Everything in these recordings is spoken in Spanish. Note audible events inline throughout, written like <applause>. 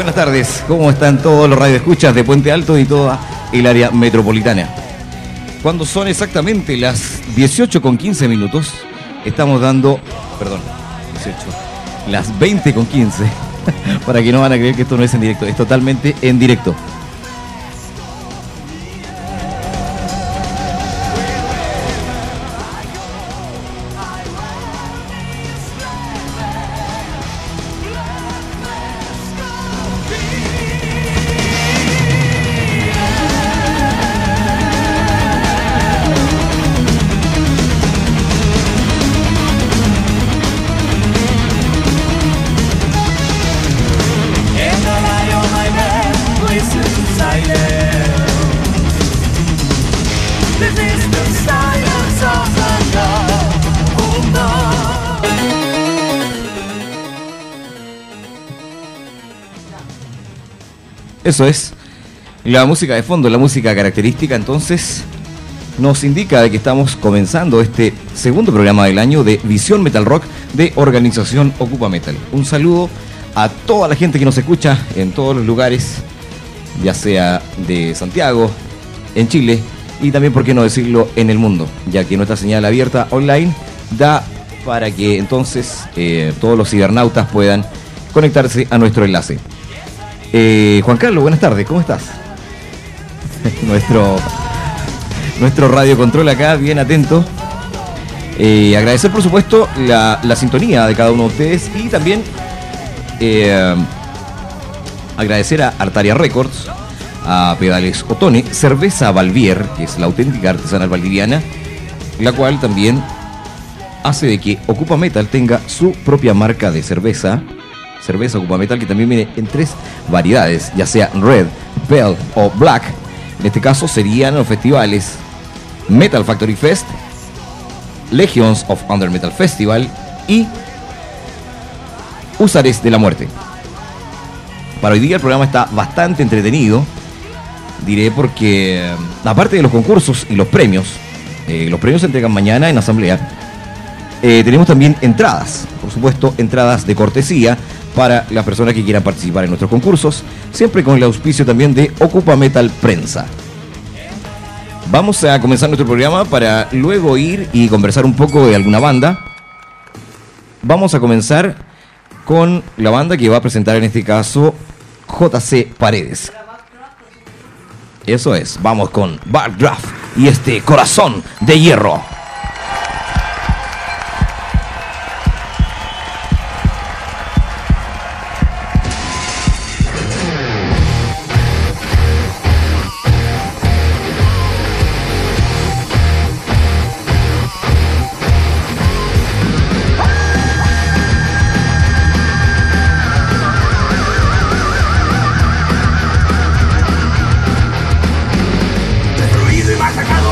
Buenas tardes. ¿Cómo están todos los radioescuchas de Puente Alto y toda el área metropolitana? Cuando son exactamente las 18 con 15 minutos, estamos dando, perdón, 18, las 20 con 15, <laughs> para que no van a creer que esto no es en directo, es totalmente en directo. Eso es. La música de fondo, la música característica, entonces nos indica de que estamos comenzando este segundo programa del año de Visión Metal Rock de Organización Ocupa Metal. Un saludo a toda la gente que nos escucha en todos los lugares, ya sea de Santiago, en Chile y también, por qué no decirlo, en el mundo, ya que nuestra señal abierta online da para que entonces eh, todos los cibernautas puedan conectarse a nuestro enlace. Eh, Juan Carlos, buenas tardes, ¿cómo estás? <laughs> nuestro, nuestro radio control acá, bien atento. Eh, agradecer, por supuesto, la, sintonía de cada uno de ustedes y también eh, agradecer a Artaria Records, a Pedales Otone, Cerveza Valvier, que es la auténtica artesanal valdiviana, la cual también hace de que Ocupa Metal tenga su propia marca de cerveza cerveza Ocupa Metal que también viene en tres variedades, ya sea Red, Pale o Black. En este caso serían los festivales Metal Factory Fest, Legions of Under Metal Festival y Usares de la Muerte. Para hoy día el programa está bastante entretenido, diré porque aparte de los concursos y los premios, eh, los premios se entregan mañana en asamblea, eh, tenemos también entradas, por supuesto, entradas de cortesía para las personas que quieran participar en nuestros concursos, siempre con el auspicio también de Ocupa Metal Prensa. Vamos a comenzar nuestro programa para luego ir y conversar un poco de alguna banda. Vamos a comenzar con la banda que va a presentar en este caso JC Paredes. Eso es, vamos con Bar Draft y este corazón de hierro. sacado.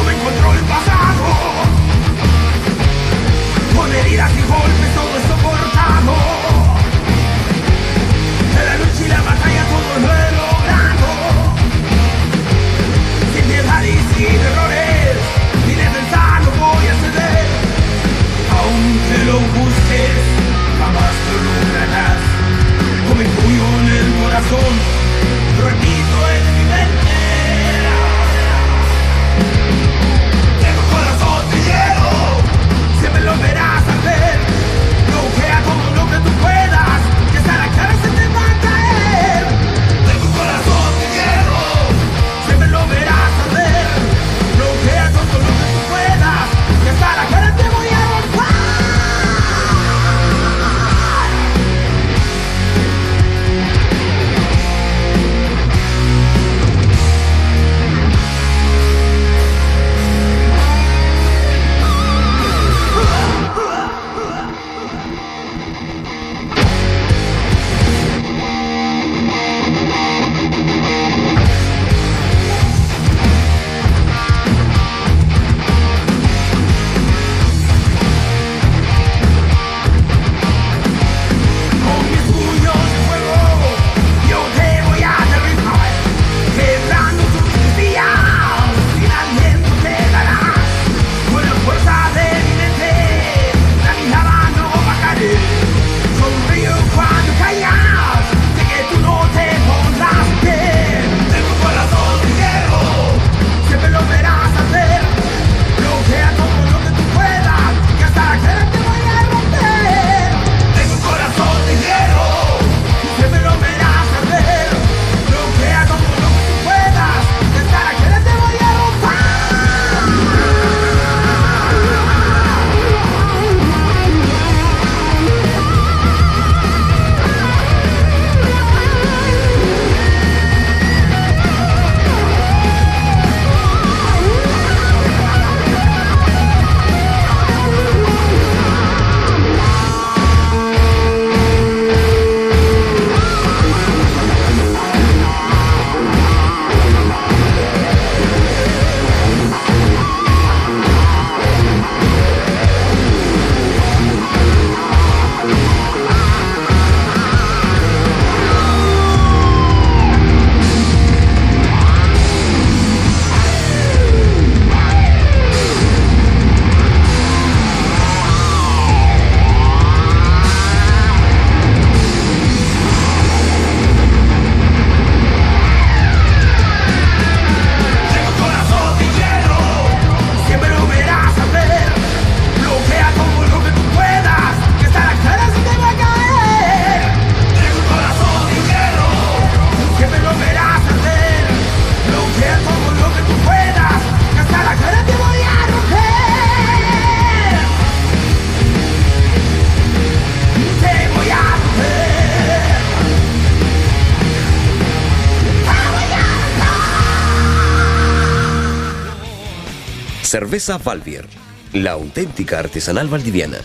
Cerveza Valvier, la auténtica artesanal valdiviana.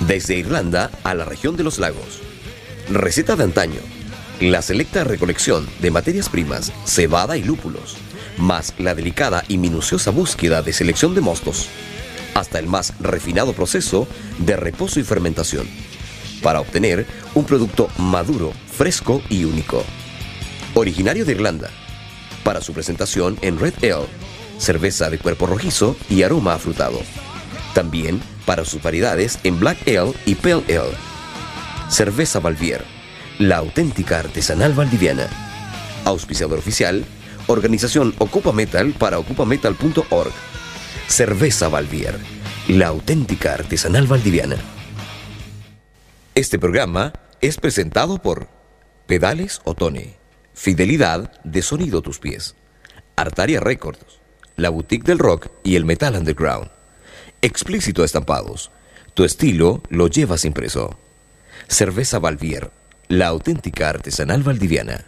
Desde Irlanda a la región de los lagos. Receta de antaño. La selecta recolección de materias primas, cebada y lúpulos, más la delicada y minuciosa búsqueda de selección de mostos, hasta el más refinado proceso de reposo y fermentación, para obtener un producto maduro, fresco y único. Originario de Irlanda, para su presentación en Red Ale, cerveza de cuerpo rojizo y aroma afrutado. También para sus variedades en Black Ale y Pale Ale. Cerveza Valvier, la auténtica artesanal valdiviana. Auspiciador oficial, Organización Ocupa Metal para ocupametal.org. Cerveza Valvier, la auténtica artesanal valdiviana. Este programa es presentado por Pedales Otone, Fidelidad de Sonido Tus Pies, Artaria Records, la Boutique del Rock y el Metal Underground. Explícito Estampados, tu estilo lo llevas impreso. Cerveza Valvier, la auténtica artesanal valdiviana.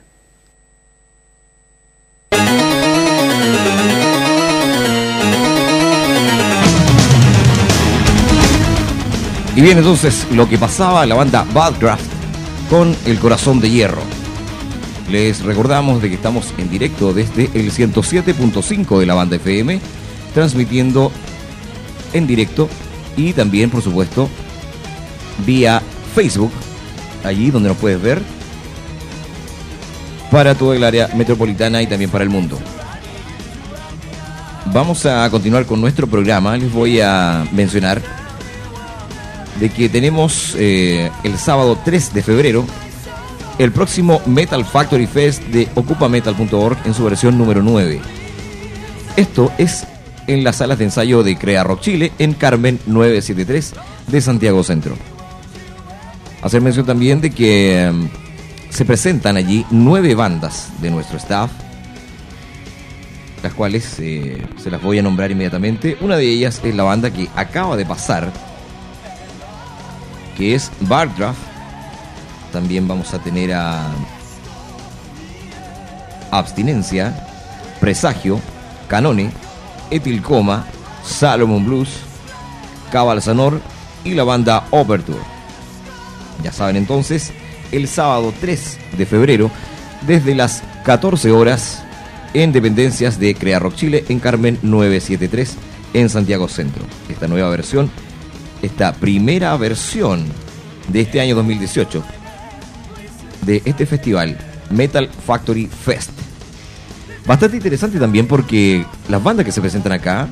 Y bien, entonces lo que pasaba la banda Badcraft con El Corazón de Hierro. Les recordamos de que estamos en directo desde el 107.5 de la banda FM, transmitiendo en directo y también, por supuesto, vía Facebook, allí donde nos puedes ver, para toda el área metropolitana y también para el mundo. Vamos a continuar con nuestro programa. Les voy a mencionar de que tenemos eh, el sábado 3 de febrero el próximo Metal Factory Fest de ocupametal.org en su versión número 9. Esto es en las salas de ensayo de Crea Rock Chile en Carmen 973 de Santiago Centro. Hacer mención también de que em, se presentan allí nueve bandas de nuestro staff, las cuales eh, se las voy a nombrar inmediatamente. Una de ellas es la banda que acaba de pasar, que es Bardraft. También vamos a tener a Abstinencia, Presagio, Canone, Etilcoma, Salomon Blues, Cabalzanor y la banda Overture. Ya saben entonces, el sábado 3 de febrero, desde las 14 horas, en dependencias de Crea Rock Chile en Carmen 973 en Santiago Centro. Esta nueva versión, esta primera versión de este año 2018 de este festival Metal Factory Fest. Bastante interesante también porque las bandas que se presentan acá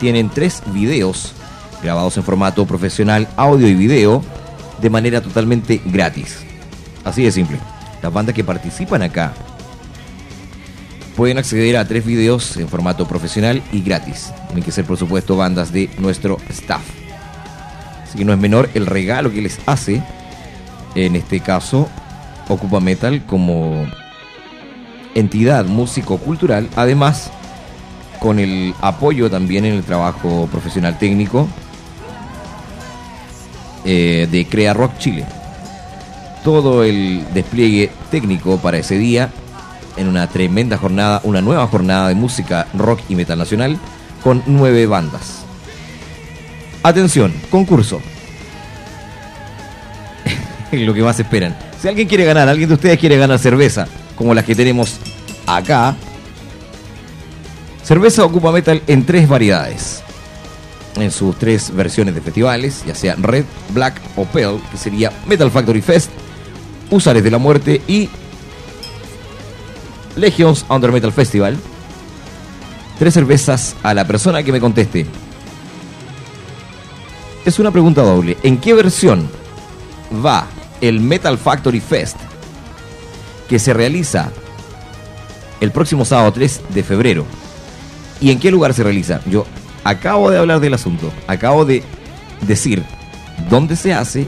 tienen tres videos grabados en formato profesional, audio y video, de manera totalmente gratis. Así de simple. Las bandas que participan acá pueden acceder a tres videos en formato profesional y gratis. Tienen que ser, por supuesto, bandas de nuestro staff. Así que no es menor el regalo que les hace, en este caso, Ocupa Metal como entidad músico-cultural, además con el apoyo también en el trabajo profesional técnico eh, de Crea Rock Chile. Todo el despliegue técnico para ese día en una tremenda jornada, una nueva jornada de música rock y metal nacional con nueve bandas. Atención, concurso. <laughs> Lo que más esperan. Si alguien quiere ganar, alguien de ustedes quiere ganar cerveza, como las que tenemos acá, cerveza ocupa metal en tres variedades. En sus tres versiones de festivales, ya sea Red, Black o Pale, que sería Metal Factory Fest, Usares de la Muerte y Legions Under Metal Festival. Tres cervezas a la persona que me conteste. Es una pregunta doble. ¿En qué versión va el Metal Factory Fest que se realiza el próximo sábado 3 de febrero? ¿Y en qué lugar se realiza? Yo acabo de hablar del asunto. Acabo de decir dónde se hace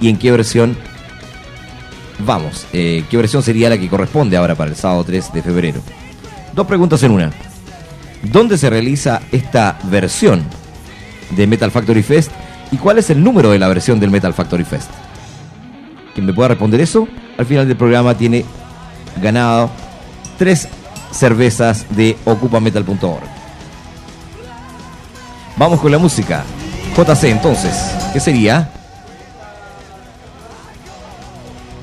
y en qué versión vamos. Eh, ¿Qué versión sería la que corresponde ahora para el sábado 3 de febrero? Dos preguntas en una. ¿Dónde se realiza esta versión de Metal Factory Fest? ¿Y cuál es el número de la versión del Metal Factory Fest? Quien me pueda responder eso, al final del programa tiene ganado tres cervezas de ocupametal.org. Vamos con la música. JC entonces, ¿qué sería?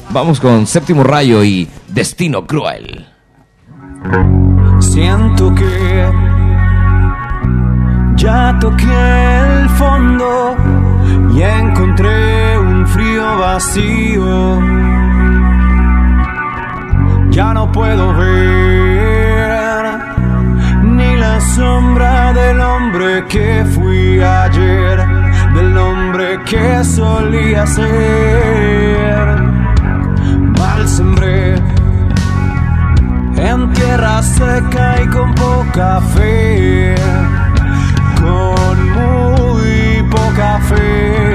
Vamos con Séptimo Rayo y Destino Cruel. Siento que ya toqué el fondo y encontré un frío vacío. Ya no puedo ver ni la sombra del hombre que fui ayer, del hombre que solía ser. Mal sembré en tierra seca y con poca fe, con muy poca fe,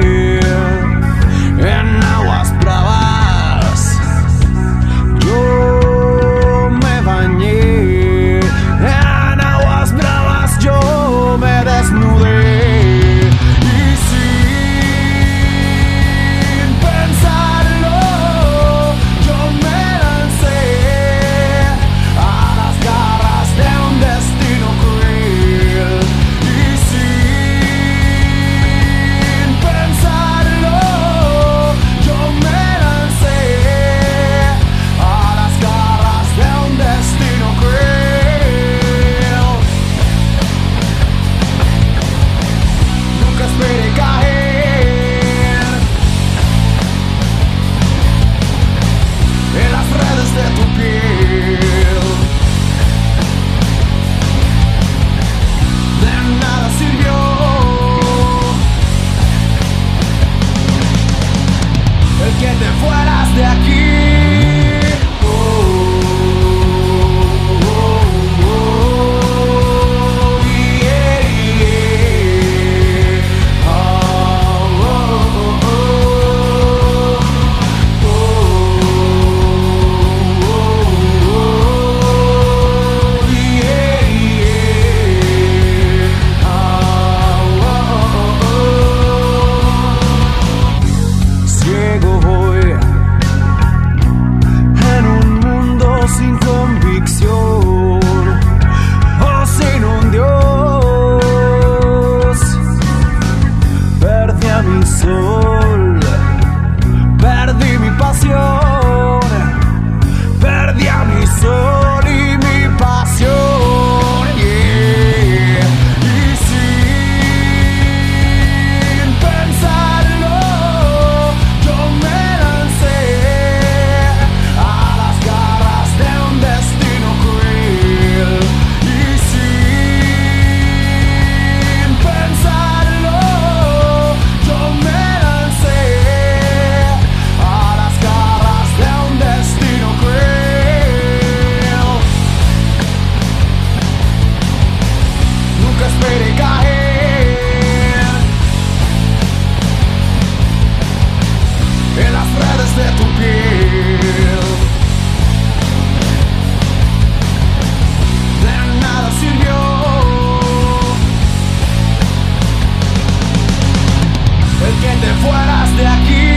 fueras de aquí,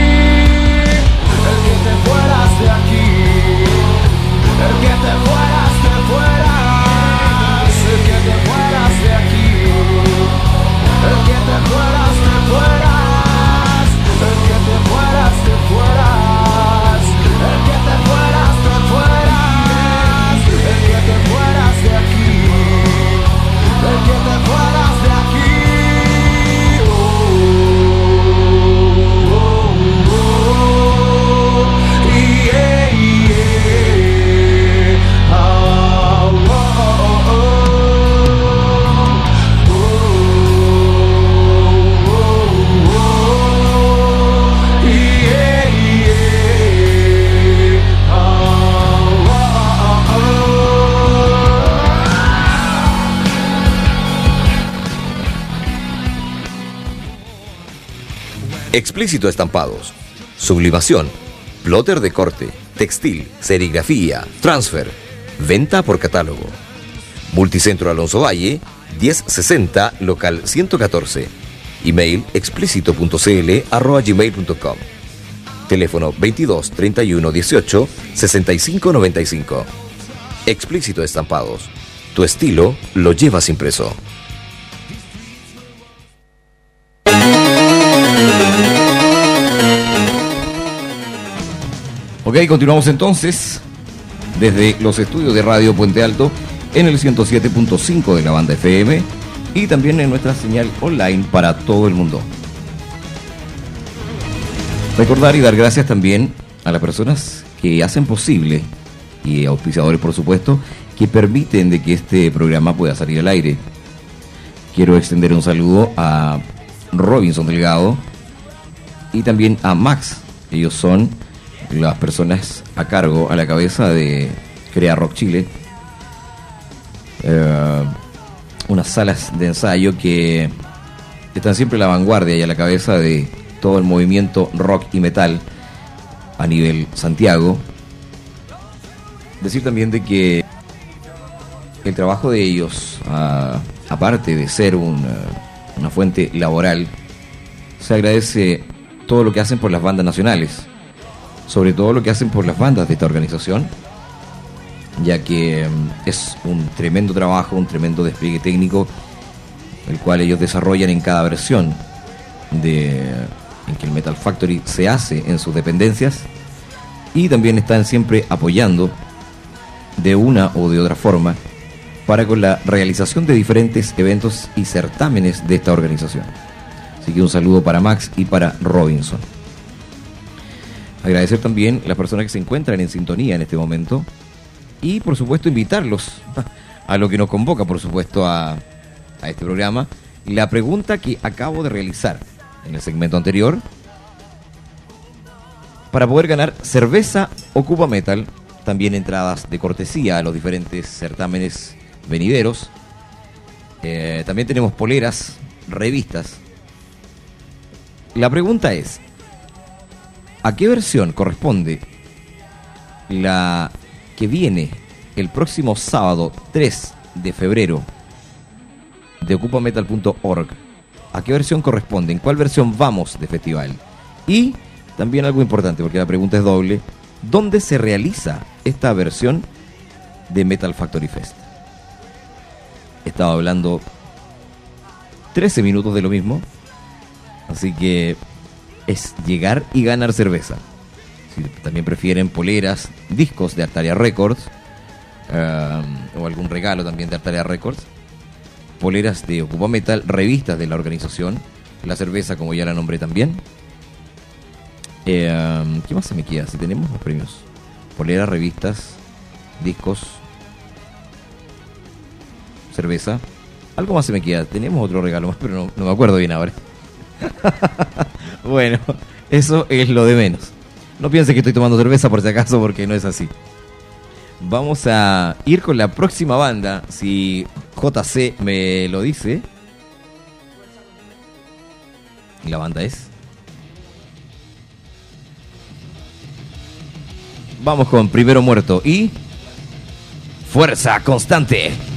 el que te fueras de aquí, el que te fueras, te fueras, Explícito Estampados. Sublimación. Plotter de corte. Textil. Serigrafía. Transfer. Venta por catálogo. Multicentro Alonso Valle. 1060 local 114. Email explícito.cl arroba gmail.com. Teléfono 22 31 18 65 95. Explícito Estampados. Tu estilo lo llevas impreso. Ok, continuamos entonces desde los estudios de Radio Puente Alto en el 107.5 de la banda FM y también en nuestra señal online para todo el mundo. Recordar y dar gracias también a las personas que hacen posible y auspiciadores, por supuesto, que permiten de que este programa pueda salir al aire. Quiero extender un saludo a Robinson Delgado, y también a Max. Ellos son las personas a cargo, a la cabeza de Crea Rock Chile. Eh, unas salas de ensayo que están siempre a la vanguardia y a la cabeza de todo el movimiento rock y metal a nivel Santiago. Decir también de que el trabajo de ellos, aparte de ser una fuente laboral, se agradece todo lo que hacen por las bandas nacionales, sobre todo lo que hacen por las bandas de esta organización, ya que mm, es un tremendo trabajo, un tremendo despliegue técnico, el cual ellos desarrollan en cada versión de en que el Metal Factory se hace en sus dependencias y también están siempre apoyando de una o de otra forma para con la realización de diferentes eventos y certámenes de esta organización. Así que un saludo para Max y para Robinson. Agradecer también a las personas que se encuentran en sintonía en este momento y por supuesto invitarlos <laughs> a lo que nos convoca por supuesto a, a este programa. La pregunta que acabo de realizar en el segmento anterior para poder ganar cerveza Ocupa Metal, también entradas de cortesía a los diferentes certámenes venideros. Eh, también tenemos poleras, revistas. La pregunta es, ¿a qué versión corresponde la que viene el próximo sábado 3 de febrero de ocupametal.org? ¿A qué versión corresponde? ¿En cuál versión vamos de festival? Y también algo importante, porque la pregunta es doble, ¿dónde se realiza esta versión de Metal Factory Fest? estaba hablando 13 minutos de lo mismo. Así que es llegar y ganar cerveza. Si también prefieren poleras, discos de Artaria Records, um, o algún regalo también de Artaria Records, poleras de Ocupa Metal, revistas de la organización, la cerveza, como ya la nombré también. Um, ¿Qué más se me queda? Si tenemos los premios: poleras, revistas, discos, cerveza. Algo más se me queda. Tenemos otro regalo más, pero no, me acuerdo bien ahora. <laughs> bueno, eso es lo de menos. No piense que estoy tomando cerveza por si acaso, porque no es así. Vamos a ir con la próxima banda, si JC me lo dice. La banda es. Vamos con Primero Muerto y. Fuerza Constante.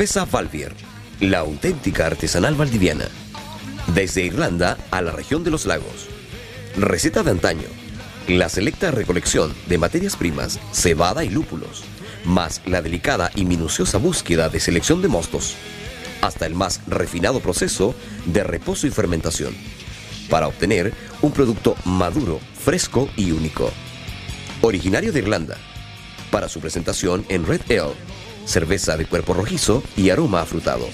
Cerveza Valvier, la auténtica artesanal valdiviana. Desde Irlanda a la región de los lagos. Receta de antaño. La selecta recolección de materias primas, cebada y lúpulos, más la delicada y minuciosa búsqueda de selección de mostos, hasta el más refinado proceso de reposo y fermentación, para obtener un producto maduro, fresco y único. Originario de Irlanda, para su presentación en Red Ale, cerveza de cuerpo rojizo y aroma afrutado.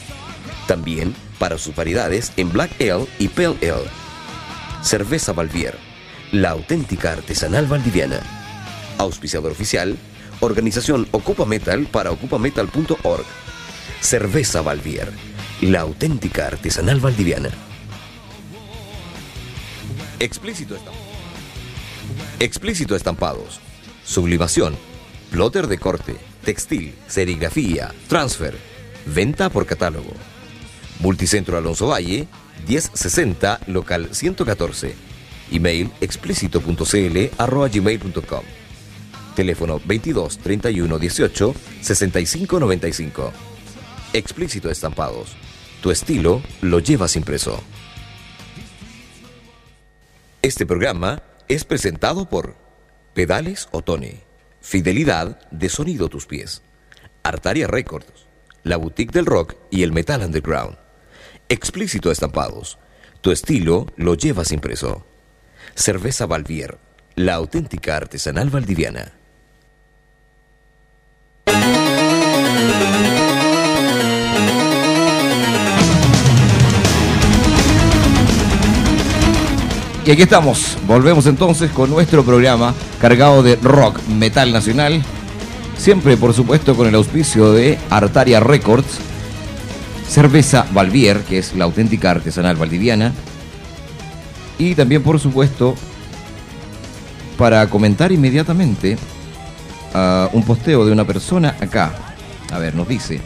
También para sus variedades en Black Ale y Pale Ale. Cerveza Valvier, la auténtica artesanal valdiviana. Auspiciador oficial, Organización Ocupa Metal para ocupametal.org. Cerveza Valvier, la auténtica artesanal valdiviana. Explícito estampado. Explícito estampados. Sublimación. Plotter de corte. Textil. Serigrafía. Transfer. Venta por catálogo. Multicentro Alonso Valle. 1060 local 114. Email explícito.cl gmail.com. Teléfono 22 31 18 65 95. Explícito Estampados. Tu estilo lo llevas impreso. Este programa es presentado por Pedales Otone, Fidelidad de Sonido Tus Pies, Artaria Records, La Boutique del Rock y el Metal Underground. Explícito Estampados. Tu estilo lo llevas impreso. Cerveza Valvier, la auténtica artesanal valdiviana. Y aquí estamos, volvemos entonces con nuestro programa cargado de rock, metal nacional, siempre por supuesto con el auspicio de Artaria Records, Cerveza Valvier, que es la auténtica artesanal valdiviana, y también por supuesto para comentar inmediatamente ah, un posteo de una persona acá. A ver, nos dice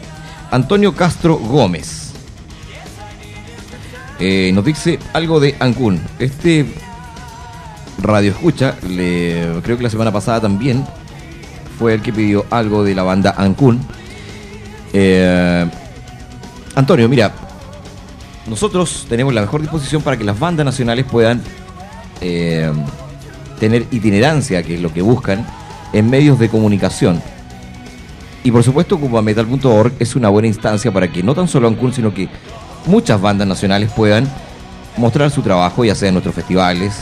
Antonio Castro Gómez. Eh, nos dice algo de Ancún. Este radio escucha, le, creo que la semana pasada también fue el que pidió algo de la banda Ancún. Eh, Antonio, mira, nosotros tenemos la mejor disposición para que las bandas nacionales puedan eh, tener itinerancia, que es lo que buscan, en medios de comunicación. Y por supuesto, Cubametal.org es una buena instancia para que no tan solo Ancún, sino que muchas bandas nacionales puedan mostrar su trabajo, ya sea en nuestros festivales,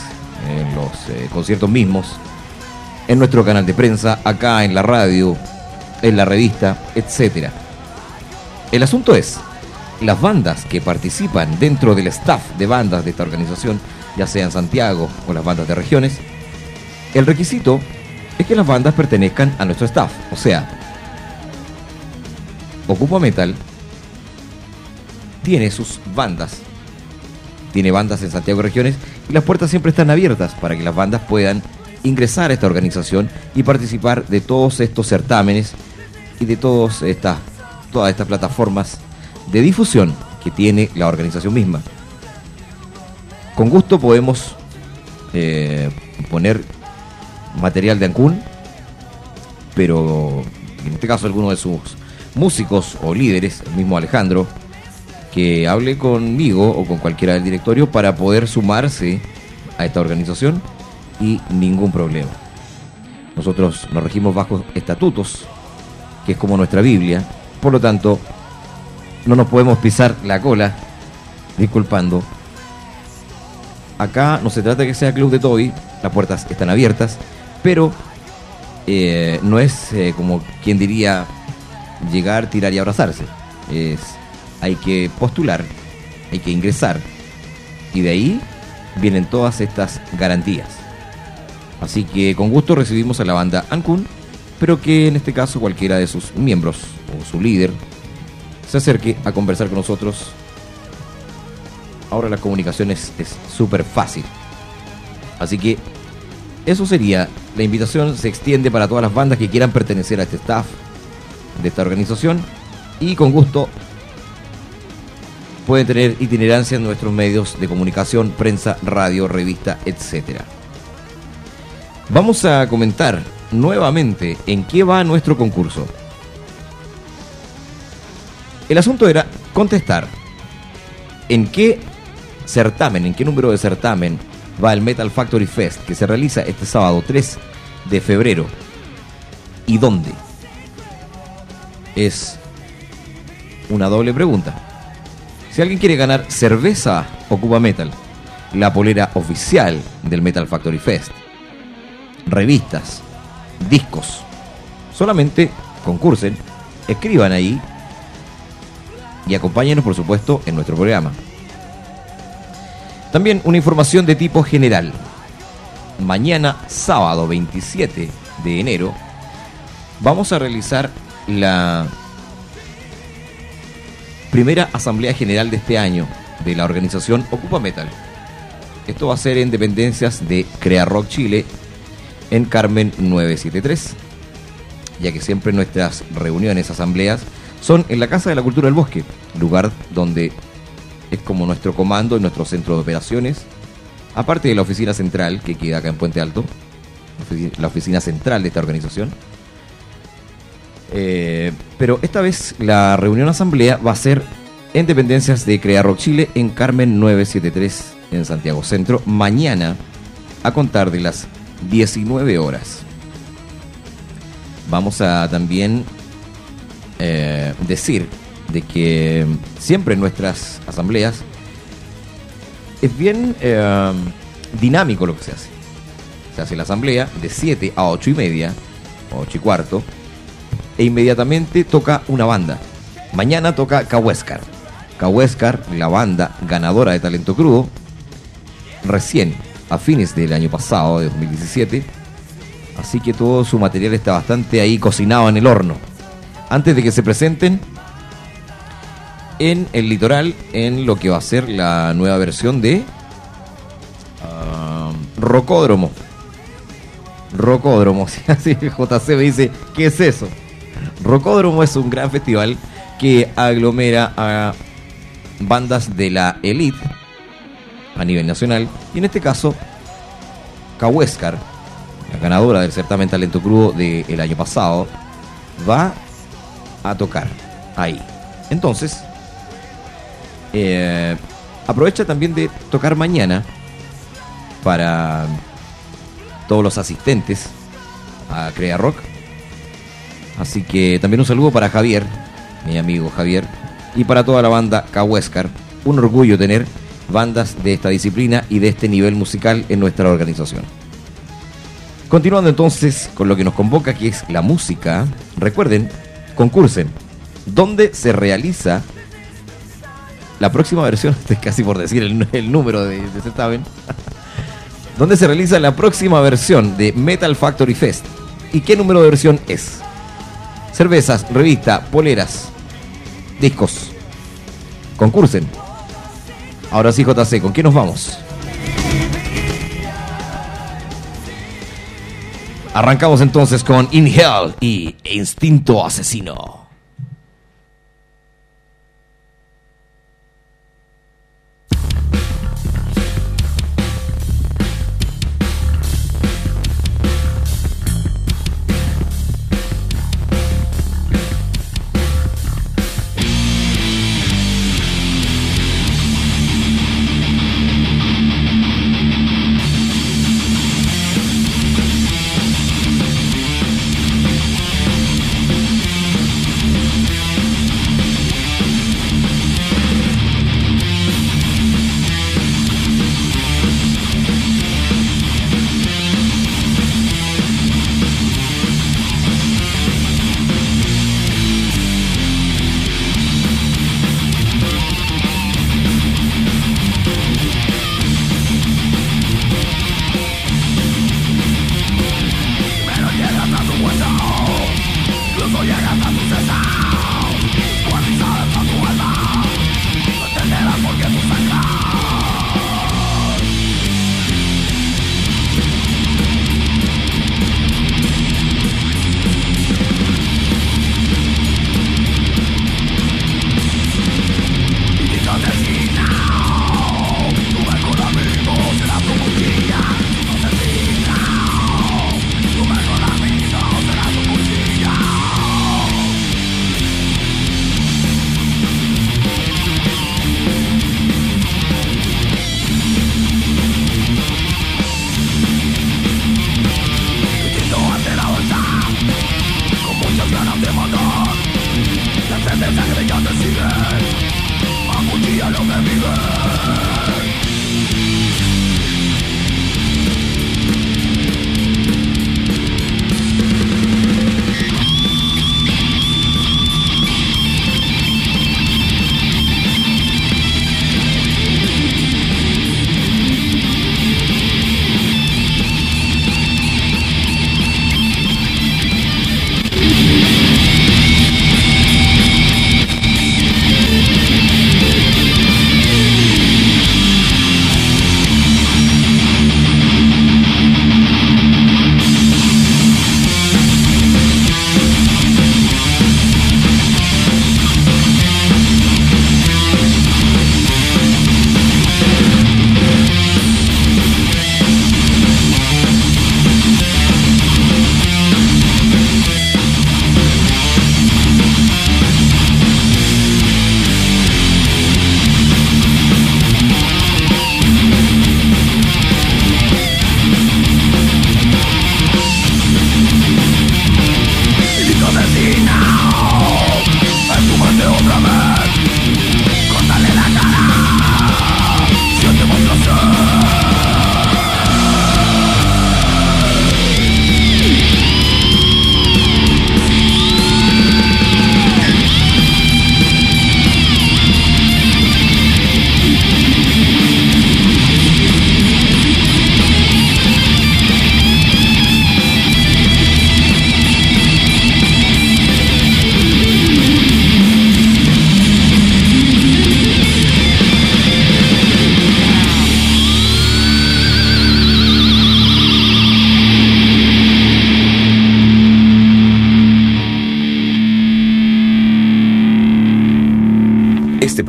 en los eh, conciertos mismos, en nuestro canal de prensa, acá en la radio, en la revista, etcétera. El asunto es, las bandas que participan dentro del staff de bandas de esta organización, ya sea en Santiago o las bandas de regiones, El requisito es que las bandas pertenezcan a nuestro staff. O sea, Ocupa Metal tiene sus bandas. Tiene bandas en Santiago Regiones y las puertas siempre están abiertas para que las bandas puedan ingresar a esta organización y participar de todos estos certámenes y de todas estas, todas estas plataformas de difusión que tiene la organización misma. Con gusto podemos eh, poner material de Ancún, pero en este caso alguno de sus músicos o líderes, el mismo Alejandro, que hable conmigo o con cualquiera del directorio para poder sumarse a esta organización y ningún problema. Nosotros nos regimos bajo estatutos, que es como nuestra Biblia, por lo tanto, no nos podemos pisar la cola disculpando. Acá no se trata de que sea club de Toby, las puertas están abiertas, pero eh, no es eh, como quien diría llegar, tirar y abrazarse. Es, hay que postular, hay que ingresar y de ahí vienen todas estas garantías. Así que con gusto recibimos a la banda Ancun, pero que en este caso cualquiera de sus miembros o su líder se acerque a conversar con nosotros. Ahora la comunicación es súper fácil. Así que eso sería. La invitación se extiende para todas las bandas que quieran pertenecer a este staff de esta organización y con gusto pueden tener itinerancia en nuestros medios de comunicación, prensa, radio, revista, etc. Vamos a comentar nuevamente en qué va nuestro concurso. El asunto era contestar en qué certamen, en qué número de certamen va el Metal Factory Fest que se realiza este sábado 3 de febrero y dónde. Es una doble pregunta. Si alguien quiere ganar cerveza Ocupa Metal, la polera oficial del Metal Factory Fest, revistas, discos, solamente concursen, escriban ahí y acompáñenos por supuesto en nuestro programa. También una información de tipo general. Mañana, sábado 27 de enero, vamos a realizar la primera asamblea general de este año de la organización Ocupa Metal. Esto va a ser en dependencias de Crea Rock Chile en Carmen 973, ya que siempre nuestras reuniones, asambleas, son en la Casa de la Cultura del Bosque, lugar donde es como nuestro comando y nuestro centro de operaciones, aparte de la oficina central que queda acá en Puente Alto, la oficina central de esta organización. Eh, pero esta vez la reunión asamblea va a ser en dependencias de Crea Rock Chile en Carmen 973 en Santiago Centro, mañana a contar de las 19 horas. Vamos a también eh, decir de que siempre en nuestras asambleas es bien eh, dinámico lo que se hace. Se hace la asamblea de 7 a 8 y media, 8 y cuarto, e inmediatamente toca una banda. Mañana toca Cahuéscar. Cahuéscar, la banda ganadora de Talento Crudo, recién a fines del año pasado, de 2017. Así que todo su material está bastante ahí cocinado en el horno. Antes de que se presenten, en el litoral en lo que va a ser la nueva versión de uh, Rocódromo. Rocódromo, <laughs> así JC me dice, ¿qué es eso? Rocódromo es un gran festival que aglomera a bandas de la elite a nivel nacional y en este caso Cahuéscar, la ganadora del certamen Talento Crudo del año pasado, va a tocar ahí. Entonces, eh, aprovecha también de tocar mañana para todos los asistentes a Crea Rock. Así que también un saludo para Javier, mi amigo Javier, y para toda la banda Cahuéscar. Un orgullo tener bandas de esta disciplina y de este nivel musical en nuestra organización. Continuando entonces con lo que nos convoca, que es la música, recuerden, concursen. ¿Dónde se realiza la próxima versión, <laughs> estoy casi por decir el, número de, de certamen, <laughs> donde se realiza la próxima versión de Metal Factory Fest. ¿Y qué número de versión es? Cervezas, revista, poleras, discos. Concursen. Ahora sí, JC, ¿con quién nos vamos? Arrancamos entonces con In Hell y Instinto Asesino.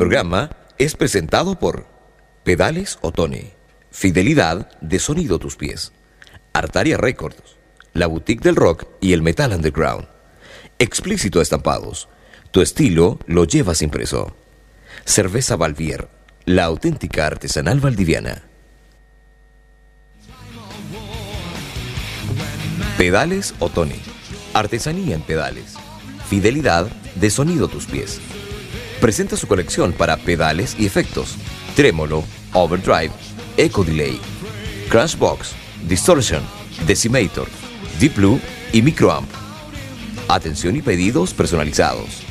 Programa es presentado por Pedales Otone, Fidelidad de Sonido Tus Pies, Artaria Records, La Boutique del Rock y el Metal Underground. Explícito Estampados, tu estilo lo llevas impreso. Cerveza Valvier, la auténtica artesanal valdiviana. Pedales Otone, artesanía en pedales, fidelidad de sonido tus pies presenta su colección para pedales y efectos, trémolo, overdrive, echo delay, box, distortion, decimator, deep blue y microamp. Atención y pedidos personalizados.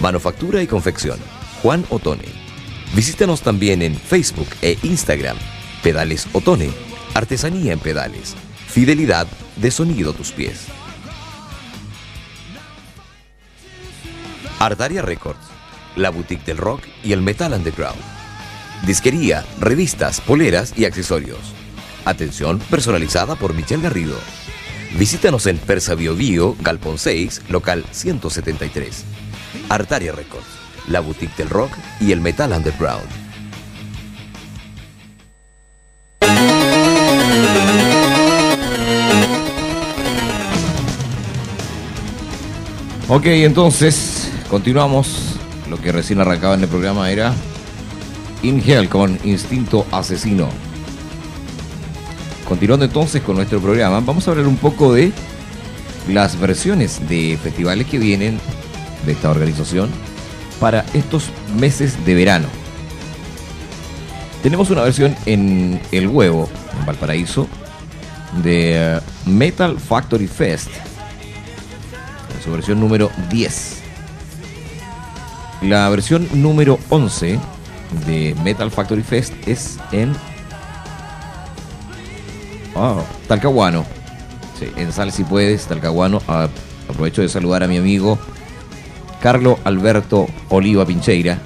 Manufactura y confección. Juan Otone. Visítanos también en Facebook e Instagram. Pedales Otone. artesanía en pedales, fidelidad de sonido a tus pies. Artaria Records, la boutique del rock y el metal underground. Disquería, revistas, poleras y accesorios. Atención personalizada por Michelle Garrido. Visítanos en Persa Bio Bio, Galpón 6, local 173. Artaria Records, la boutique del rock y el metal underground. Ok, entonces continuamos. Lo que recién arrancaba en el programa era Ingel con Instinto Asesino. Continuando entonces con nuestro programa, vamos a hablar un poco de las versiones de festivales que vienen de esta organización para estos meses de verano. Tenemos una versión en El Huevo, en Valparaíso, de eh, Metal Factory Fest, en su versión número 10. La versión número 11 de Metal Factory Fest es en ah, Talcahuano. En Sal si puedes, Talcahuano. Ah, aprovecho de saludar a mi amigo Carlo Alberto Oliva Pincheira,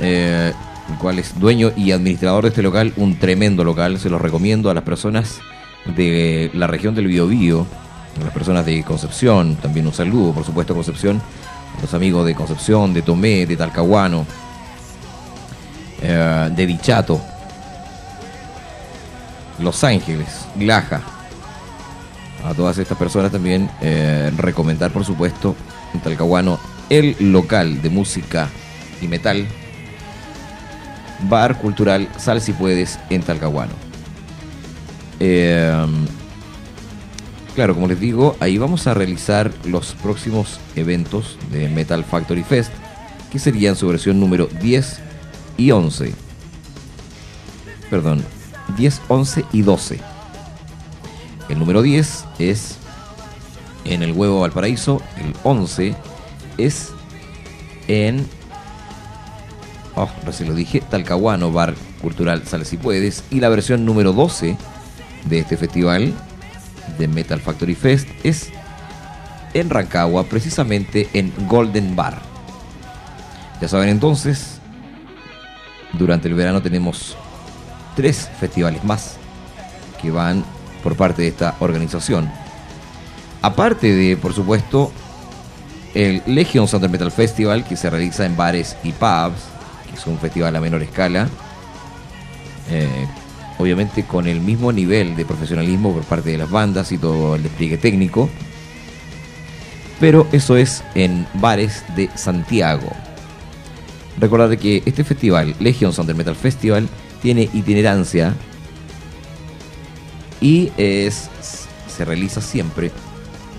eh, el cual es dueño y administrador de este local, un tremendo local. Se los recomiendo a las personas de la región del Biobío, a las personas de Concepción, también un saludo, por supuesto, Concepción, los amigos de Concepción, de Tomé, de Talcahuano, eh, de Dichato, Los Ángeles, Laja. A todas estas personas también eh, recomendar, por supuesto, en Talcahuano, el local de música y metal, Bar Cultural Sal si puedes en Talcahuano. Eh, claro, como les digo, ahí vamos a realizar los próximos eventos de Metal Factory Fest, que serían su versión número 10 y 11. Perdón, 10, 11 y 12. El número 10 es en el Huevo Valparaíso, el 11 es en Oh, recién lo dije, Talcahuano, Bar Cultural Sales si Puedes. Y la versión número 12 de este festival de Metal Factory Fest es en Rancagua, precisamente en Golden Bar. Ya saben entonces, durante el verano tenemos tres festivales más que van por parte de esta organización. Aparte de, por supuesto, el Legion Thunder Metal Festival que se realiza en bares y pubs, que es un festival a menor escala, eh, obviamente con el mismo nivel de profesionalismo por parte de las bandas y todo el despliegue técnico, pero eso es en bares de Santiago. Recordad que este festival, Legion Thunder Metal Festival, tiene itinerancia y es, se realiza siempre,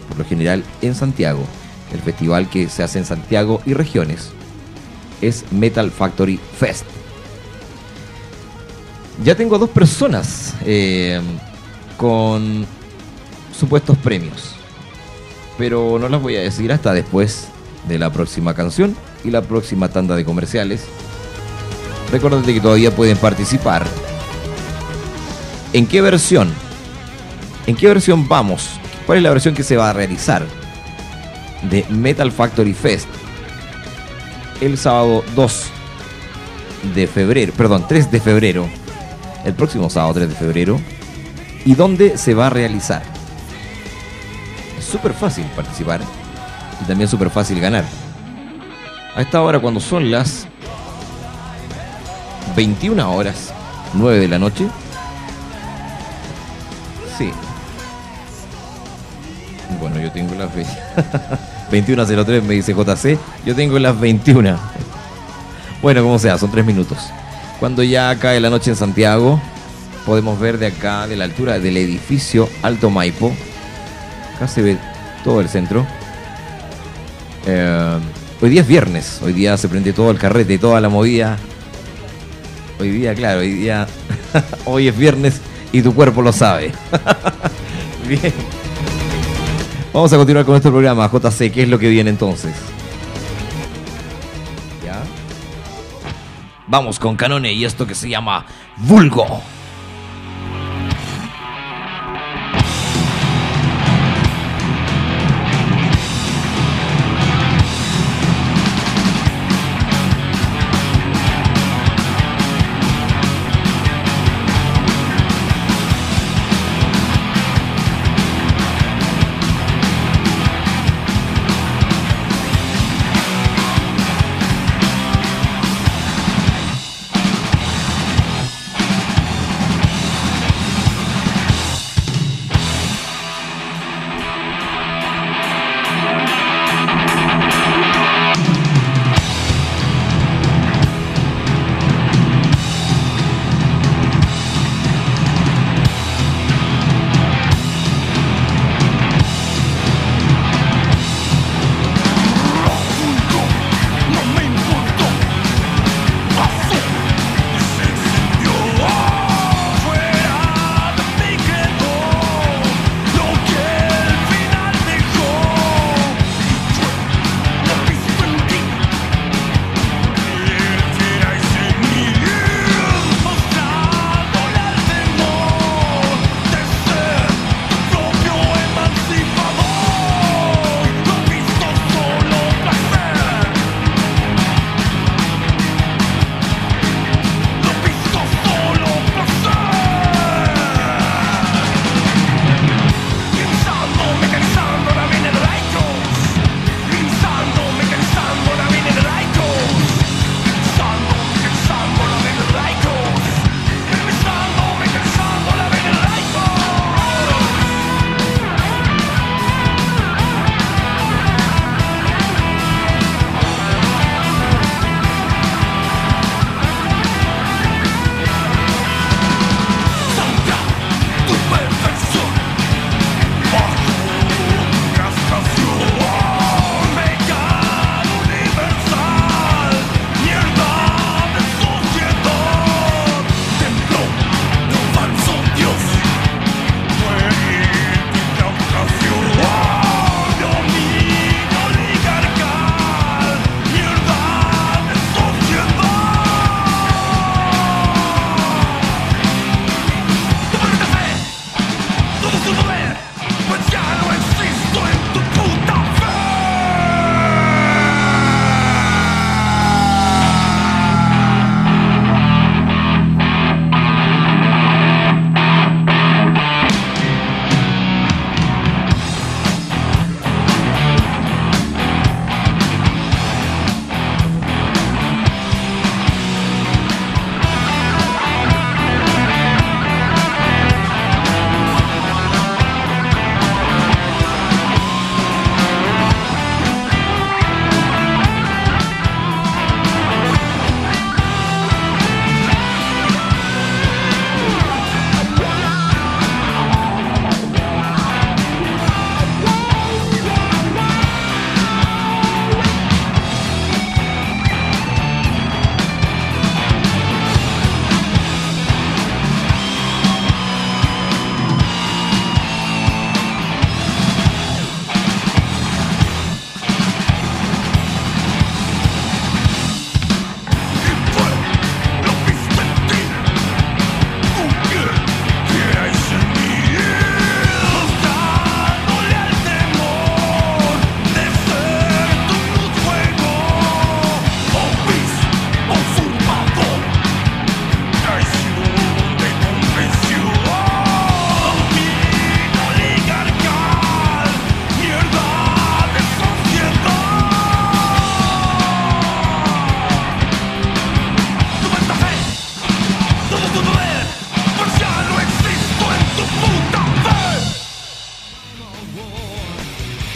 por lo general, en Santiago. El festival que se hace en Santiago y regiones es Metal Factory Fest. Ya tengo dos personas eh, con supuestos premios, pero no las voy a decir hasta después de la próxima canción y la próxima tanda de comerciales. Recuerden que todavía pueden participar. ¿En qué versión? ¿En qué versión vamos? ¿Cuál es la versión que se va a realizar de Metal Factory Fest el sábado 2 de febrero, perdón, 3 de febrero, el próximo sábado 3 de febrero, y dónde se va a realizar? Es súper fácil participar y también súper fácil ganar. A esta hora, cuando son las 21 horas 9 de la noche, sí, bueno, yo tengo las 21.03 <laughs> me dice JC. Yo tengo las 21. Bueno, como sea, son 3 minutos. Cuando ya cae la noche en Santiago, podemos ver de acá, de la altura del edificio Alto Maipo. Acá se ve todo el centro. Eh, hoy día es viernes. Hoy día se prende todo el carrete, toda la movida. Hoy día, claro, hoy día. <laughs> hoy es viernes y tu cuerpo lo sabe. <laughs> Bien. Vamos a continuar con nuestro programa, JC. ¿Qué es lo que viene entonces? Vamos con Canone y esto que se llama Vulgo.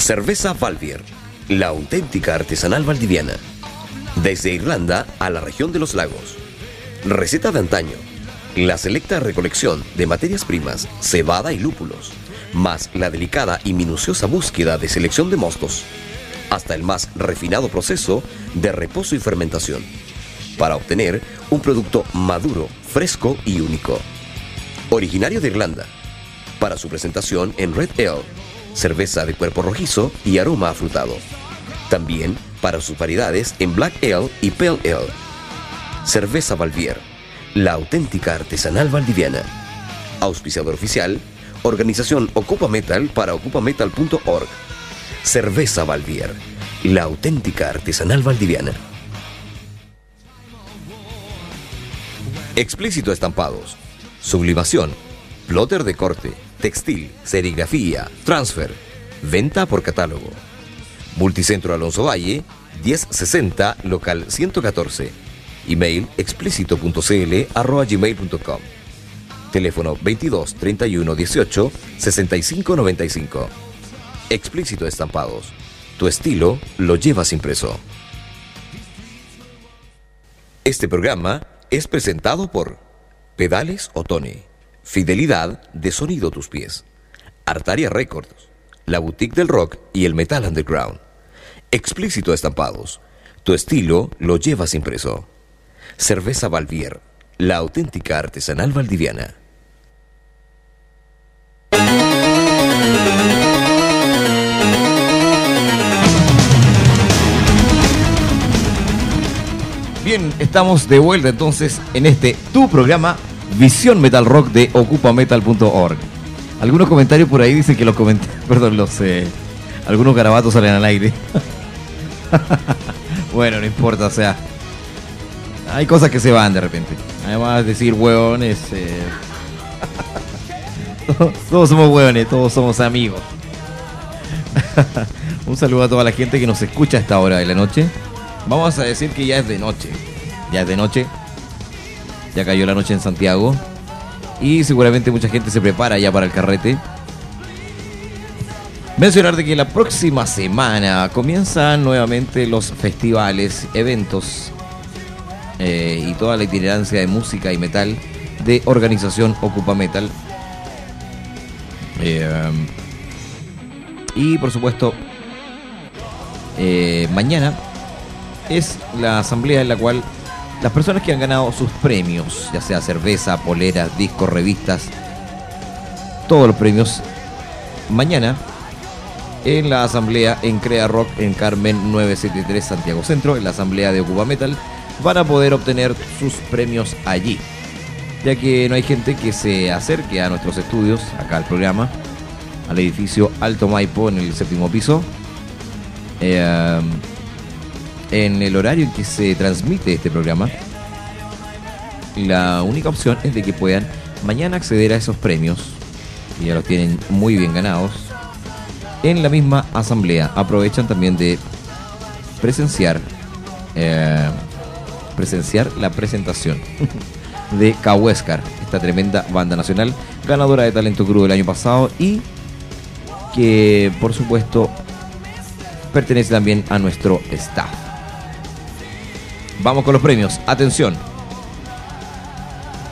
Cerveza Valvier, la auténtica artesanal valdiviana. Desde Irlanda a la región de los lagos. Receta de antaño. La selecta recolección de materias primas, cebada y lúpulos, más la delicada y minuciosa búsqueda de selección de mostos, hasta el más refinado proceso de reposo y fermentación, para obtener un producto maduro, fresco y único. Originario de Irlanda, para su presentación en Red Ale, cerveza de cuerpo rojizo y aroma afrutado. También para sus variedades en Black Ale y Pale Ale. Cerveza Valvier, la auténtica artesanal valdiviana. Auspiciador oficial, Organización Ocupa Metal para ocupametal.org. Cerveza Valvier, la auténtica artesanal valdiviana. Explícito estampados, sublimación, plotter de corte, textil, serigrafía, transfer, venta por catálogo. Multicentro Alonso Valle, 1060, local 114. Email explícito.cl arroba gmail.com. Teléfono 22 31 18 65 95. Explícito Estampados. Tu estilo lo llevas impreso. Este programa es presentado por Pedales Otone. Fidelidad de sonido a tus pies. Artaria Records. La boutique del rock y el metal underground. Explícito Estampados. Tu estilo lo llevas impreso. Cerveza Valvier. La auténtica artesanal valdiviana. Bien, estamos de vuelta entonces en este tu programa Visión Metal Rock de ocupametal.org. Algunos comentarios por ahí dicen que los comentarios, <laughs> perdón, los eh, algunos garabatos salen al aire. <laughs> bueno, no importa, o sea, hay cosas que se van de repente. Además decir hueones, eh, todos, <laughs> todos somos hueones, todos somos amigos. Un saludo a toda la gente que nos escucha a esta hora de la noche. Vamos a decir que ya es de noche. Ya es de noche. Ya cayó la noche en Santiago. Y seguramente mucha gente se prepara ya para el carrete. Mencionar de que la próxima semana comienzan nuevamente los festivales, eventos eh, y toda la itinerancia de música y metal de organización Ocupa Metal. Eh, y por supuesto, eh, mañana es la asamblea en la cual las personas que han ganado sus premios, ya sea cerveza, poleras, discos, revistas, todos los premios, mañana en la asamblea en Crea Rock en Carmen 973 Santiago Centro, en la asamblea de Ocupa Metal, van a poder obtener sus premios allí. Ya que no hay gente que se acerque a nuestros estudios, acá al programa, al edificio Alto Maipo en el séptimo piso. Eh, en el horario en que se transmite este programa, la única opción es de que puedan mañana acceder a esos premios, que ya los tienen muy bien ganados, en la misma asamblea. Aprovechan también de presenciar, eh, presenciar la presentación <laughs> de Cahuéscar, esta tremenda banda nacional, ganadora de Talento Crudo del año pasado y que por supuesto pertenece también a nuestro staff. Vamos con los premios. Atención.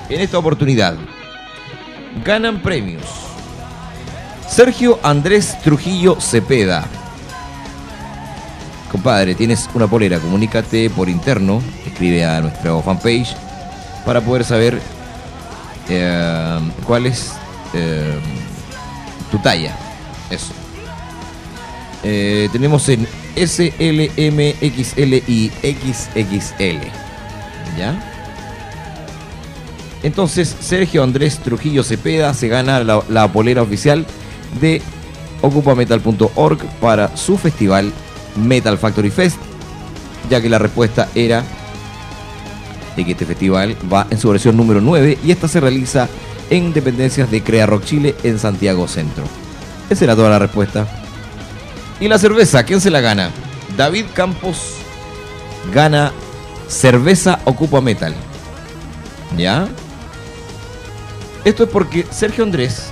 En esta oportunidad ganan premios Sergio Andrés Trujillo Cepeda. Compadre, tienes una polera, comunícate por interno, escribe a nuestra fanpage para poder saber eh, cuál es eh, tu talla. Eso. Eh, tenemos en S, L, M, XL y XXL. ¿Ya? Entonces, Sergio Andrés Trujillo Cepeda se gana la, la polera oficial de ocupametal.org para su festival Metal Factory Fest, ya que la respuesta era de que este festival va en su versión número 9 y esta se realiza en dependencias de Crea Rock Chile en Santiago Centro. Esa era toda la respuesta. Y la cerveza, ¿quién se la gana? David Campos gana cerveza Ocupa Metal. ¿Ya? Esto es porque Sergio Andrés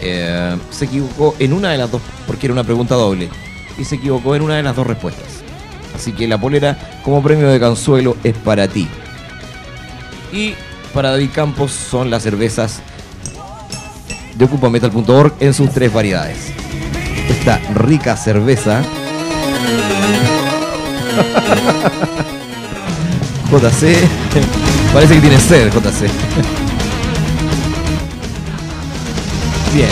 eh, se equivocó en una de las dos, porque era una pregunta doble, y se equivocó en una de las dos respuestas. Así que la polera como premio de consuelo es para ti. Y para David Campos son las cervezas de ocupametal.org en sus tres variedades. Esta rica cerveza <laughs> JC. Parece que tiene sed, JC. Bien.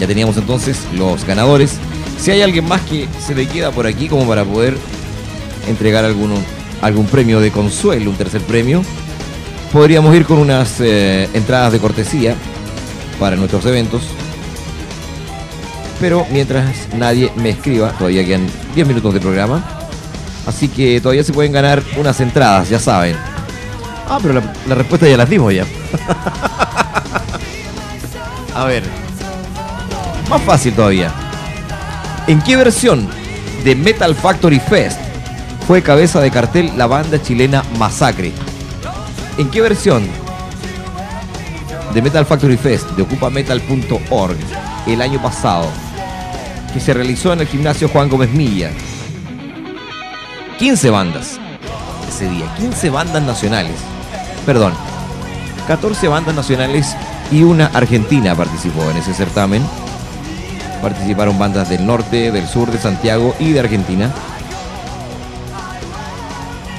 Ya teníamos entonces los ganadores. Si hay alguien más que se le queda por aquí como para poder entregar alguno, algún premio de consuelo, un tercer premio, podríamos ir con unas eh, entradas de cortesía para nuestros eventos. Pero mientras nadie me escriba, todavía quedan 10 minutos de programa. Así que todavía se pueden ganar unas entradas, ya saben. Ah, pero la, respuesta ya las dimos ya. <laughs> A ver. Más fácil todavía. ¿En qué versión de Metal Factory Fest fue cabeza de cartel la banda chilena Masacre? ¿En qué versión de Metal Factory Fest de ocupametal.org el año pasado que se realizó en el gimnasio Juan Gómez Milla? 15 bandas ese día, 15 bandas nacionales. Perdón, 14 bandas nacionales y una argentina participó en ese certamen. Participaron bandas del norte, del sur, de Santiago y de Argentina.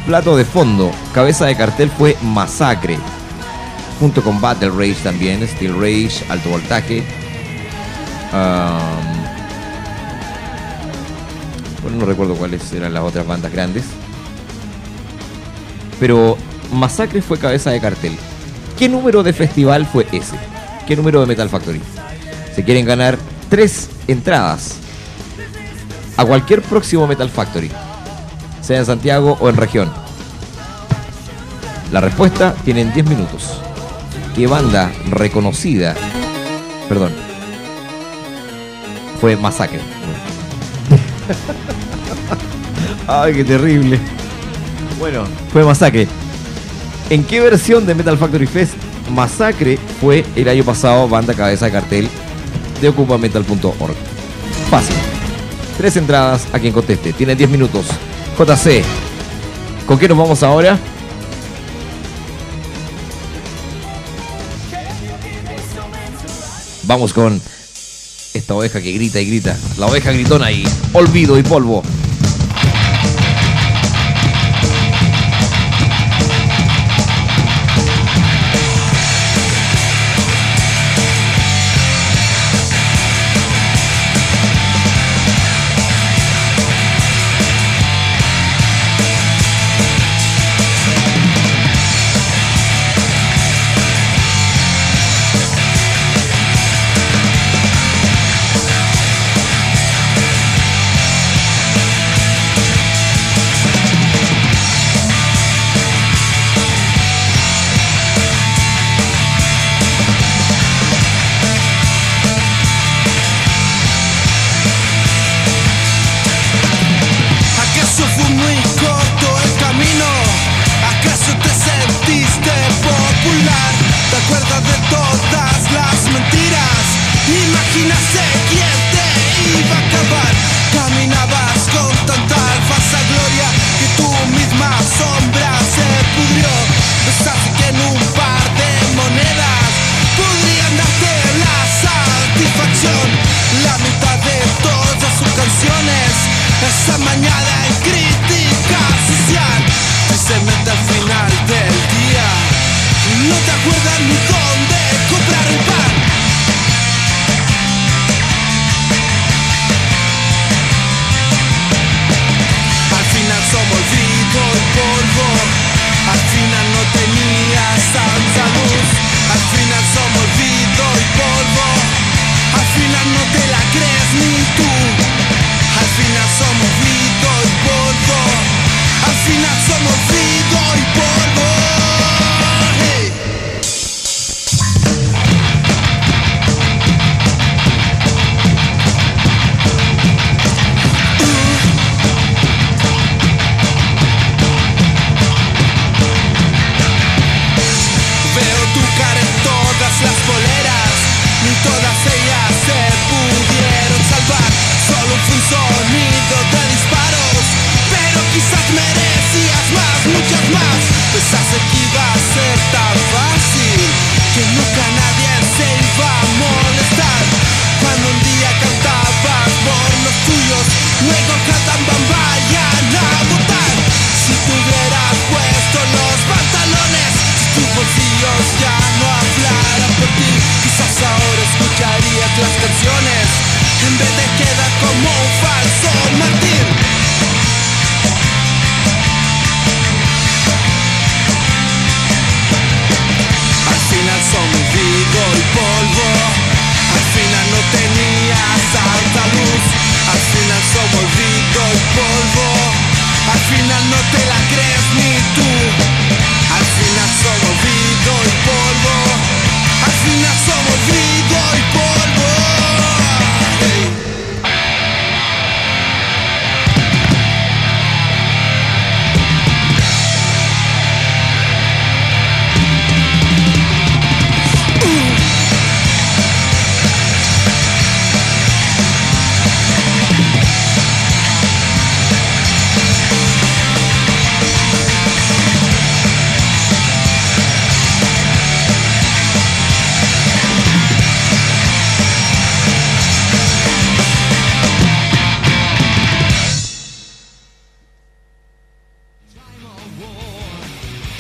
Plato de fondo, cabeza de cartel fue Masacre, junto con Battle Rage también, Steel Rage, Alto Voltaje. Um, bueno, no recuerdo cuáles eran las otras bandas grandes. Pero Masacre fue cabeza de cartel. ¿Qué número de festival fue ese? ¿Qué número de Metal Factory? Se quieren ganar tres entradas a cualquier próximo Metal Factory, sea en Santiago o en región. La respuesta tienen 10 minutos. ¿Qué banda reconocida? Perdón. Fue Masacre. <laughs> Ay, qué terrible. Bueno, fue Masacre. ¿En qué versión de Metal Factory Fest Masacre fue el año pasado banda cabeza de cartel de ocupametal.org? Fácil. Tres entradas a quien conteste. Tiene 10 minutos. JC. ¿Con qué nos vamos ahora? Vamos con esta oveja que grita y grita. La oveja gritona y olvido y polvo.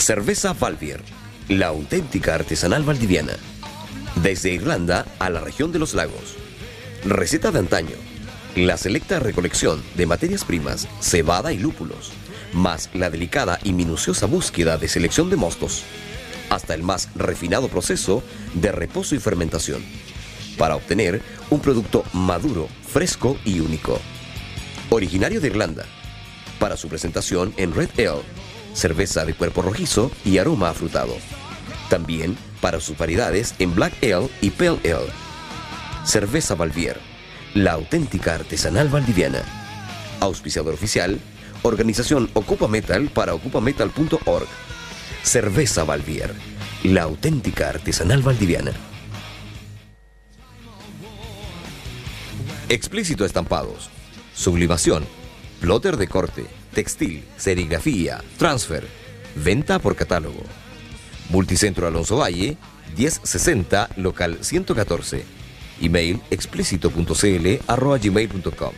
Cerveza Valvier, la auténtica artesanal valdiviana. Desde Irlanda a la región de los lagos. Receta de antaño. La selecta recolección de materias primas, cebada y lúpulos, más la delicada y minuciosa búsqueda de selección de mostos, hasta el más refinado proceso de reposo y fermentación, para obtener un producto maduro, fresco y único. Originario de Irlanda, para su presentación en Red Ale, cerveza de cuerpo rojizo y aroma afrutado. También para sus variedades en Black Ale y Pale Ale. Cerveza Valvier, la auténtica artesanal valdiviana. Auspiciador oficial, Organización Ocupa Metal para ocupametal.org. Cerveza Valvier, la auténtica artesanal valdiviana. Explícito estampados. Sublimación. Plotter de corte. Textil. Serigrafía. Transfer. Venta por catálogo. Multicentro Alonso Valle. 1060 local 114. Email explícito.cl arroba gmail.com.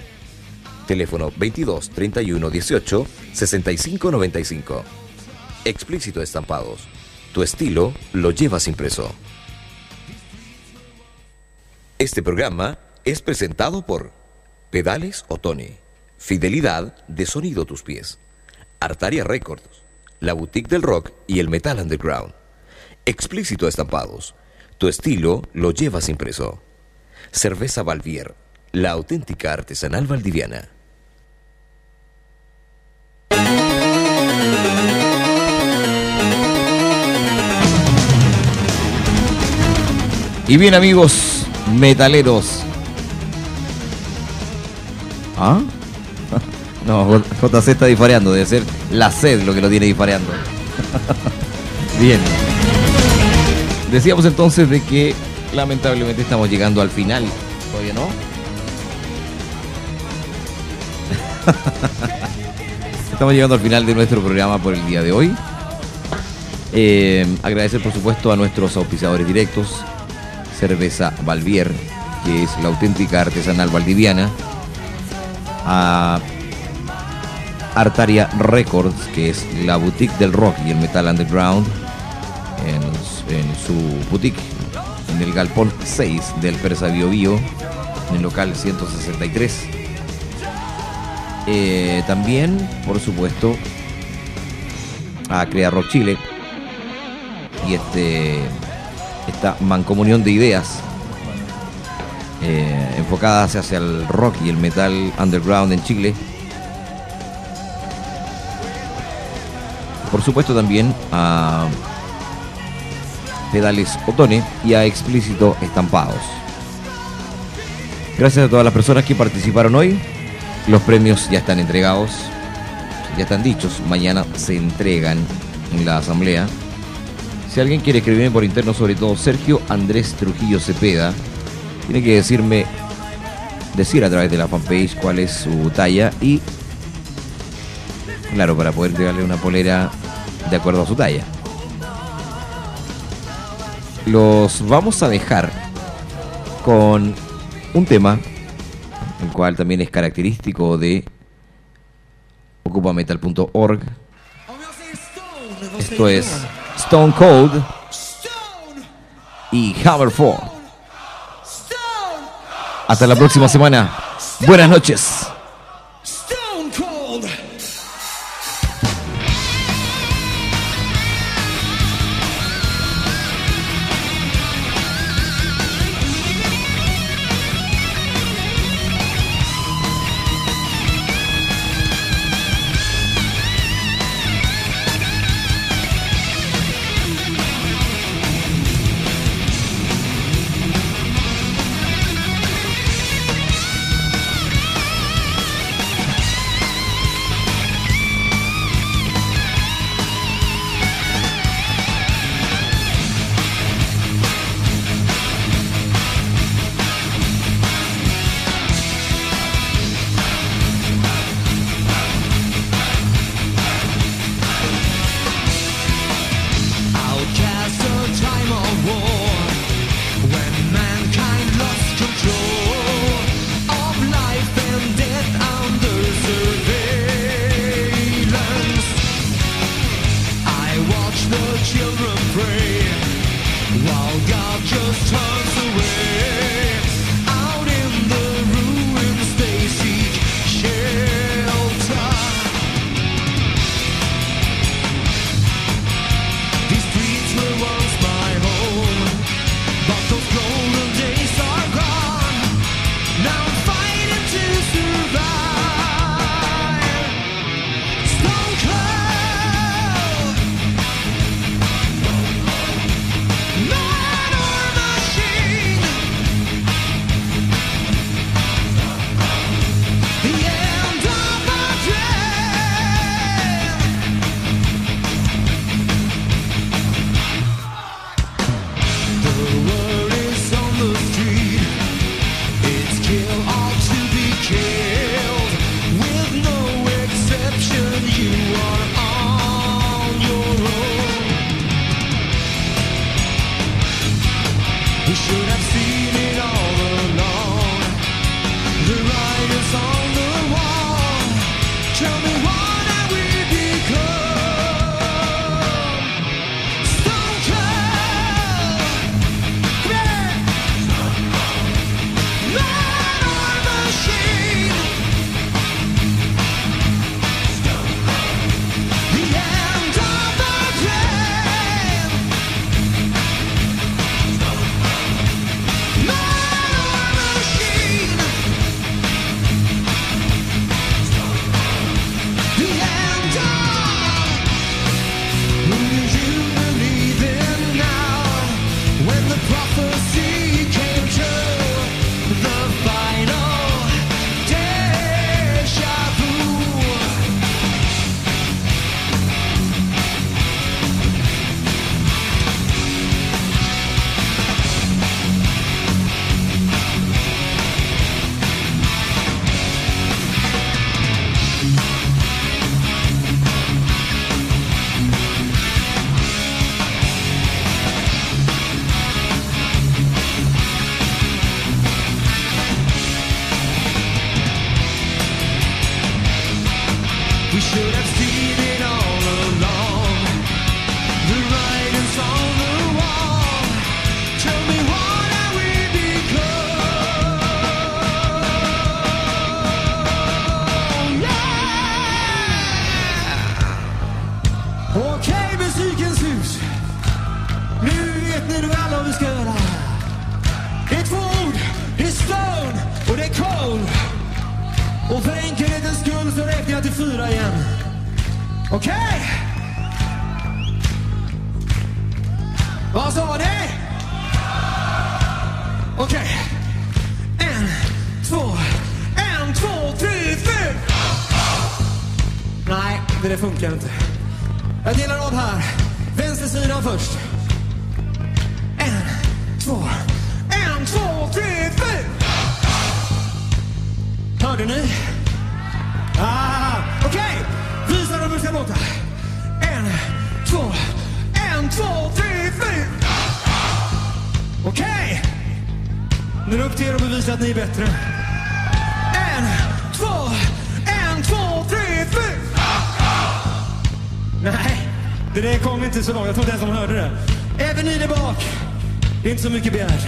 Teléfono 22 31 18 65 95. Explícito Estampados. Tu estilo lo llevas impreso. Este programa es presentado por Pedales Otone, Fidelidad de Sonido a tus pies, Artaria Records, la boutique del rock y el metal underground. Explícito Estampados, tu estilo lo llevas impreso. Cerveza Valvier, la auténtica artesanal valdiviana. Y bien amigos metaleros. ¿Ah? No, JC está dispareando, debe ser la sed lo que lo tiene dispareando. <laughs> bien. Decíamos entonces de que lamentablemente estamos llegando al final. ¿Todavía no? <laughs> Estamos llegando al final de nuestro programa por el día de hoy. Eh, agradecer por supuesto a nuestros auspiciadores directos, Cerveza Valvier, que es la auténtica artesanal valdiviana, a Artaria Records, que es la boutique del rock y el metal underground, en, su- boutique, en el Galpón 6 del Persa Bio Bio, en el local 163. Eh, también, por supuesto, a Crea Rock Chile y este esta mancomunión de ideas eh, enfocadas hacia el rock y el metal underground en Chile. por supuesto también a pedales Otone y a explícito estampados. Gracias a todas las personas que participaron hoy. Los premios ya están entregados, ya están dichos. Mañana se entregan en la asamblea. Si alguien quiere escribirme por interno, sobre todo Sergio Andrés Trujillo Cepeda, tiene que decirme, decir a través de la fanpage cuál es su talla y, claro, para poder entregarle una polera de acuerdo a su talla. Los vamos a dejar con un tema, el cual también es característico de ocupametal.org. Esto es Stone Cold y Hammer 4. Hasta la próxima semana. Buenas noches. Geht's um Gebet.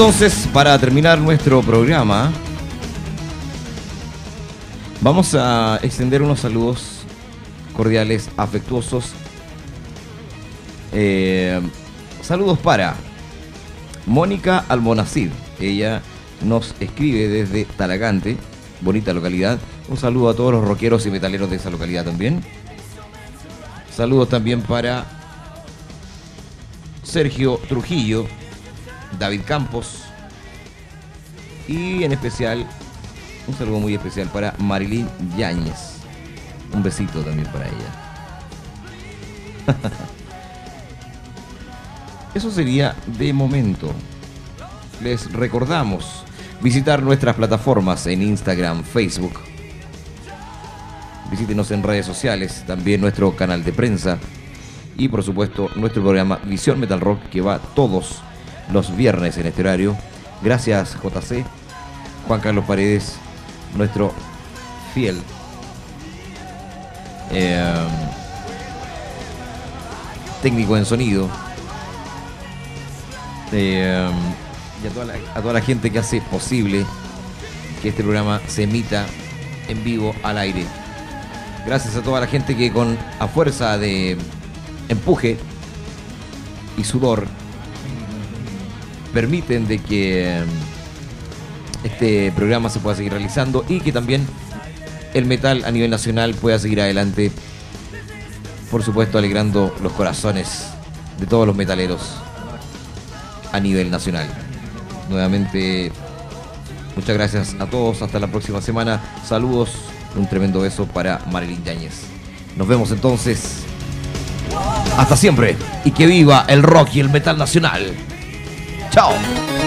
Entonces, para terminar nuestro programa, vamos a extender unos saludos cordiales, afectuosos. Eh, saludos para Mónica Almonacid. Ella nos escribe desde Talagante, bonita localidad. Un saludo a todos los rockeros y metaleros de esa localidad también. Saludos también para Sergio Trujillo, David Campos y en especial, un saludo muy especial para Marilyn Yáñez. Un besito también para ella. <laughs> Eso sería de momento. Les recordamos visitar nuestras plataformas en Instagram, Facebook. Visítenos en redes sociales, también nuestro canal de prensa y por supuesto nuestro programa Visión Metal Rock que va todos los viernes en este horario. Gracias JC, Juan Carlos Paredes, nuestro fiel eh, técnico en sonido. Eh, y a toda, la, a toda la gente que hace posible que este programa se emita en vivo al aire. Gracias a toda la gente que con a fuerza de empuje y sudor permiten de que eh, este programa se pueda seguir realizando y que también el metal a nivel nacional pueda seguir adelante, por supuesto alegrando los corazones de todos los metaleros a nivel nacional. Nuevamente, muchas gracias a todos, hasta la próxima semana, saludos, un tremendo beso para Marilyn Yáñez. Nos vemos entonces. Hasta siempre y que viva el rock y el metal nacional. 跳。